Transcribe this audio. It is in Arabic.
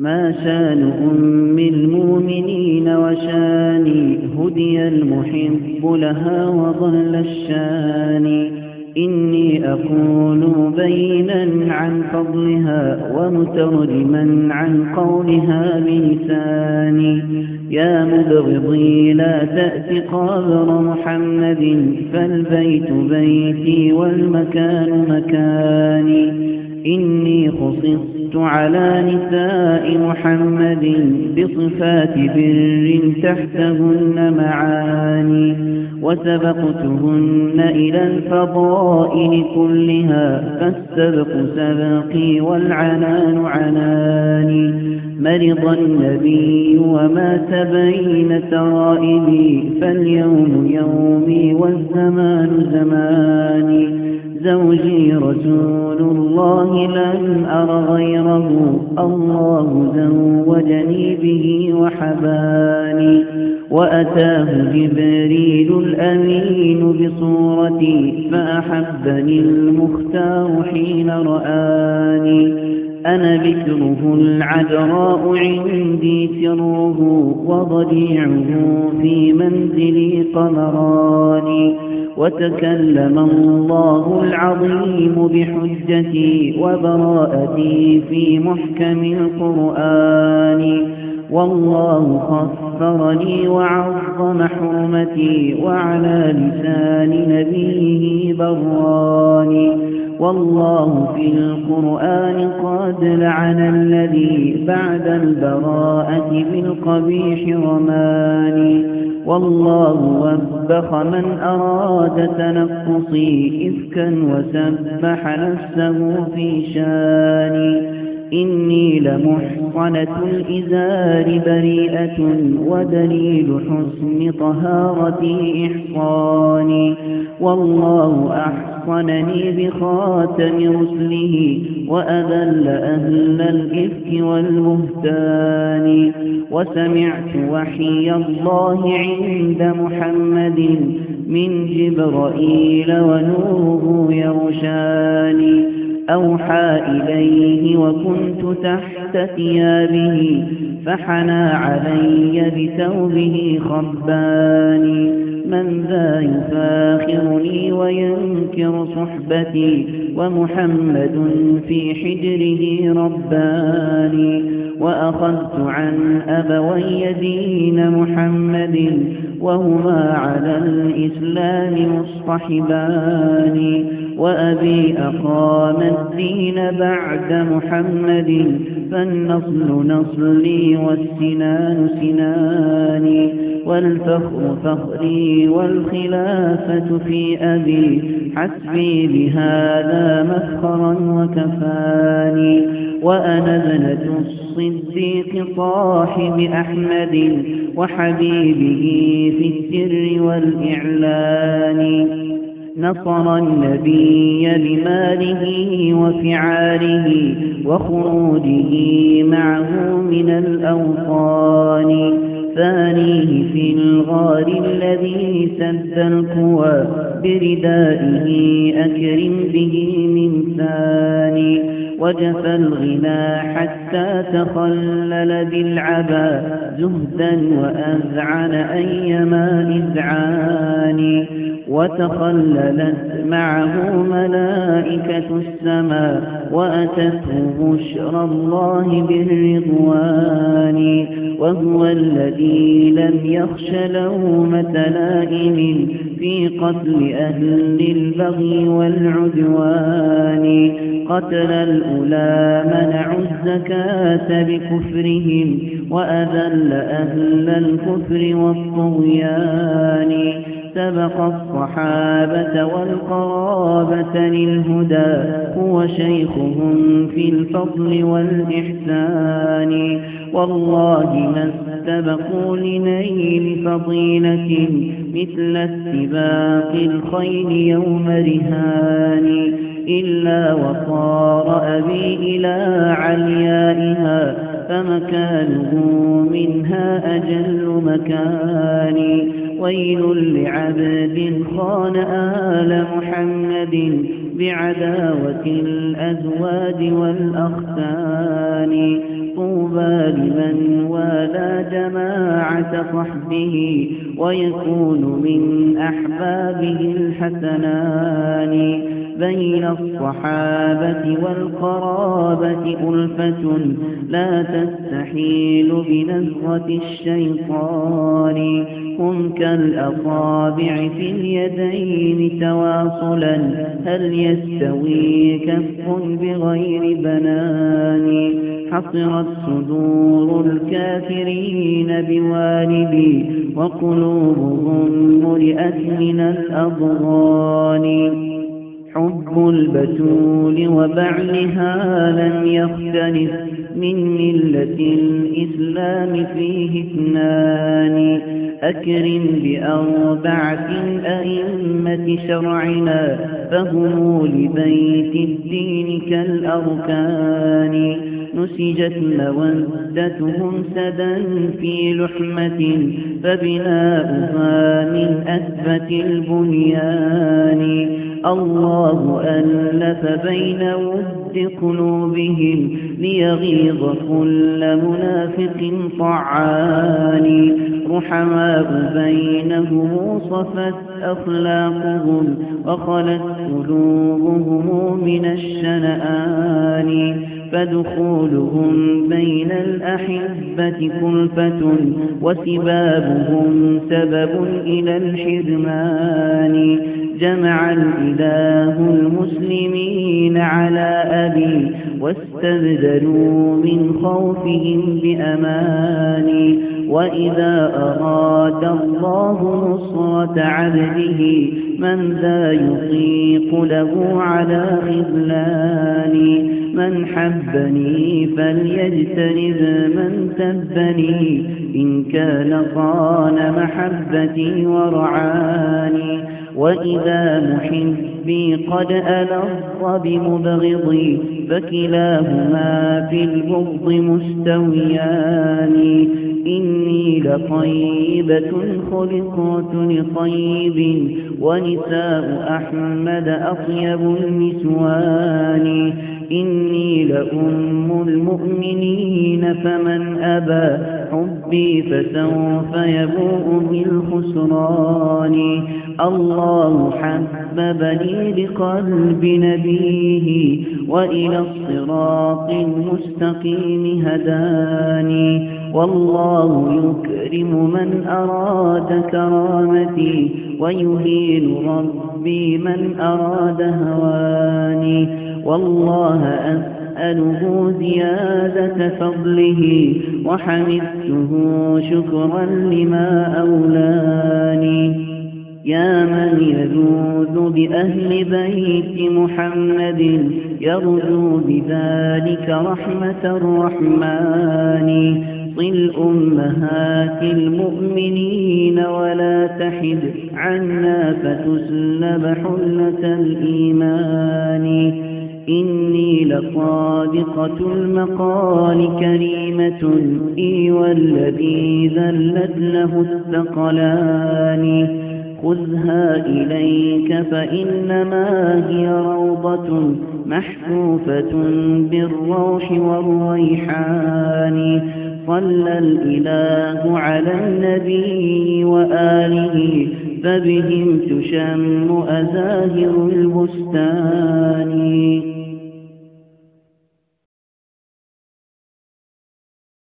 ما شان أم المؤمنين وشاني هدي المحب لها وضل الشان. إني أقول بينا عن فضلها ومترجما عن قولها بلساني يا مبغضي لا تأت قبر محمد فالبيت بيتي والمكان مكاني. إني خصصت على نساء محمد بصفات بر تحتهن معاني وسبقتهن إلى الفضائل كلها فالسبق سبقي والعنان عناني مرض النبي ومات بين ترائبي فاليوم يومي والزمان زماني زوجي رسول الله لم أر غيره. الله زوجني به وحباني وأتاه جبريل الأمين بصورتي فأحبني المختار حين رآني. أنا بكره العذراء عندي سره وضجيعه في منزلي قمراني وتكلم الله العظيم بحجتي وبراءتي في محكم القرآن. والله خفرني وعظم حرمتي وعلى لسان نبيه براني والله في القرآن قد لعن الذي بعد البراءة بالقبيح رماني والله وبخ من أراد تنقصي إفكا وسبح نفسه في شاني. إني لمحصنة الإزار بريئة ودليل حسن طهارتي إحصاني. والله أحصنني بخاتم رسله وأذل أهل الإفك والبهتان. وسمعت وحي الله عند محمد من جبرائيل ونوره يرشاني أوحى إليه وكنت تحت ثيابه فحنى علي بثوبه خباني من ذا يفاخرني وينكر صحبتي ومحمد في حجره رباني وأخذت عن أبوي دين محمد وهما على الإسلام مصطحبان. وأبي أقام الدين بعد محمد فالنصل نصلي والسنان سناني والفخر فخري والخلافة في أبي حسبي بهذا مفخرا وكفاني. وأنا ابنة الصديق صاحب أحمد وحبيبه في السر والإعلان. نصر النبي بماله وفعاله وخروجه معه من الأوطان. ثانية في الغار الذي سد القوى بردائه أكرم به من ثاني. وجف الغنى حتى تخلل بالعبا زهدا وأذعن أيما إذعان وتخللت معه ملائكة السماء وأتته بشرى الله بالرضوان وهو الذي لم يخش لومة لائم في قتل أهل البغي والعدوان. قتل الأولى منعوا الزكاة بكفرهم وأذل أهل الكفر والطغيان. سبق الصحابة والقرابة للهدى هو شيخهم في الفضل والإحسان. والله ما استبقوا لنيل فضيلة مثل استباق الخيل يوم رهان إلا وصار أبي إلى عليائها فمكانه منها أجل مكان. ويل لعبد خان آل محمد بعداوة الأزواج والأختان. طوبى شفاعة صحبه ويكون من أحبابه الحسنان بين الصحابة والقرابة ألفة لا تستحيل بنزغة الشيطان هم كالأصابع في اليدين تواصلا هل يستوي كف بغير بنان حصرت صدور الكافرين بوالدي وقلوبهم ملئت من الأضغان. حب البتول وبعلها لم يختلف من ملة الإسلام فيه اثنان. أكرم بأربعة أئمة شرعنا فهم لبيت الدين كالأركان. نسجت مودتهم سدا في لحمة فبناؤها من أثبت البنيان. الله ألف بين ود قلوبهم ليغيظ كل منافق طعان. رحماء بينهم صفت أخلاقهم وخلت قلوبهم من الشنآن. فدخولهم بين الأحبة كلفة وسبابهم سبب إلى الحرمان. جمع الإله المسلمين على أبي واستبدلوا من خوفهم بأمان وإذا أراد الله نصرة عبده من ذا يطيق له على خذلان من حبني فليجتنب من سبني إن كان صان محبتي ورعاني. وإذا محبي قد ألظ بمبغضي فكلاهما في البغض مستويان. إني لطيبة خلقت لطيب ونساء أحمد أطيب النسوان. إني لأم المؤمنين فمن أبى حبي فسوف يبوء بالخسران. الله حببني بقلب نبيه وإلى الصراط المستقيم هداني. والله يكرم من أراد كرامتي ويهين ربي من أراد هواني. والله أسأله زيادة فضله وحمدته شكرا لما أولاني. يا من يجود بأهل بيت محمد يرجو بذلك رحمة الرحمن. صل أمهات المؤمنين ولا تحد عنا فتسلب حلة الإيمان. إني لصادقة المقال كريمة إي والذي ذلت له الثقلان. خذها إليك فإنما هي روضة محفوفة بالروح والريحان صلى الإله على النبي وآله فبهم تشم أزاهر البستان